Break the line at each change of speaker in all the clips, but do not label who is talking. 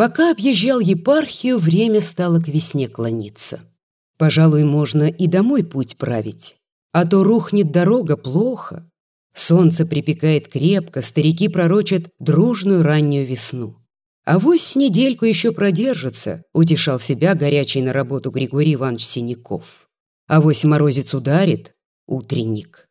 Пока объезжал епархию, время стало к весне клониться. Пожалуй, можно и домой путь править, а то рухнет дорога плохо. Солнце припекает крепко, старики пророчат дружную раннюю весну. А вось недельку еще продержится, утешал себя горячий на работу Григорий Иванович Синяков. А вось морозец ударит, утренник.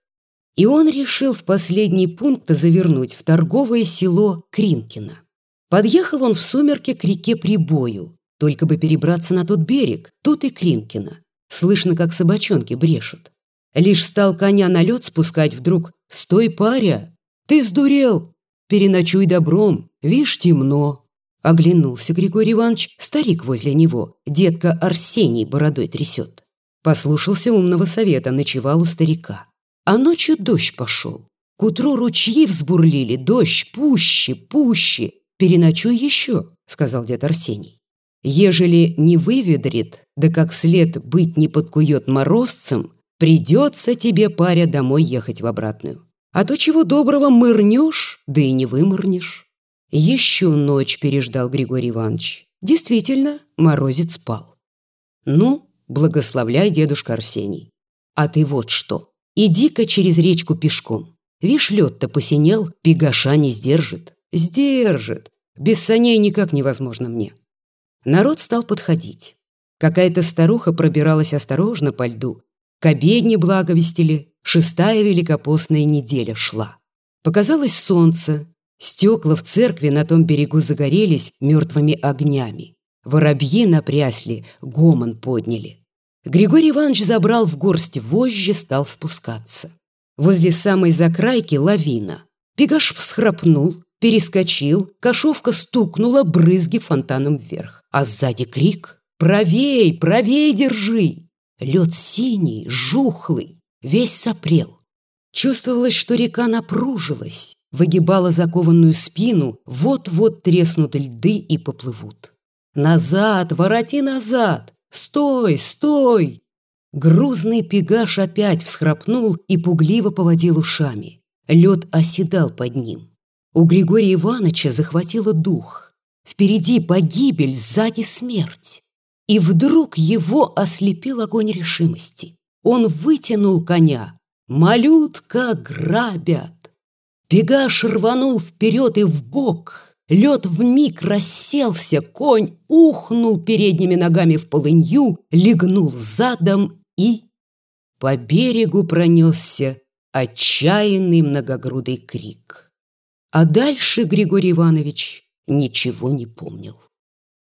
И он решил в последний пункт завернуть в торговое село Кринкино. Подъехал он в сумерки к реке Прибою, только бы перебраться на тот берег, тут и Кринкино. Слышно, как собачонки брешут. Лишь стал коня на лед спускать вдруг. «Стой, паря! Ты сдурел! Переночуй добром, вишь, темно!» Оглянулся Григорий Иванович, старик возле него, детка Арсений бородой трясет. Послушался умного совета, ночевал у старика. А ночью дождь пошел. К утру ручьи взбурлили, дождь пуще, пуще. Переночуй еще, сказал дед Арсений. Ежели не выведрит, да как след быть не подкует морозцем, придется тебе, паря, домой ехать в обратную. А то чего доброго мырнешь, да и не вымырнешь. Еще ночь переждал Григорий Иванович. Действительно, морозец спал. Ну, благословляй, дедушка Арсений. А ты вот что, иди-ка через речку пешком. Вишь, лед-то посинел, пегаша не сдержит. Сдержит. Без саней никак невозможно мне. Народ стал подходить. Какая-то старуха пробиралась осторожно по льду. К обедне благовестили, шестая великопостная неделя шла. Показалось солнце, Стекла в церкви на том берегу загорелись мертвыми огнями. Воробьи напрясли, гомон подняли. Григорий Иванович забрал в горсть вожжи, стал спускаться. Возле самой закрайки лавина. Пегаш всхрапнул, перескочил, кошовка стукнула, брызги фонтаном вверх. А сзади крик «Правей, правей держи!» Лед синий, жухлый, весь сопрел. Чувствовалось, что река напружилась, выгибала закованную спину, вот-вот треснут льды и поплывут. «Назад, вороти назад! Стой, стой!» Грузный пегаш опять всхрапнул и пугливо поводил ушами. Лед оседал под ним. У Григория Ивановича захватило дух. Впереди погибель, сзади смерть. И вдруг его ослепил огонь решимости. Он вытянул коня. «Малютка грабят!» Пегаш рванул вперед и вбок. Лед вмиг расселся, конь ухнул передними ногами в полынью, легнул задом и... По берегу пронесся отчаянный многогрудый крик. А дальше Григорий Иванович ничего не помнил.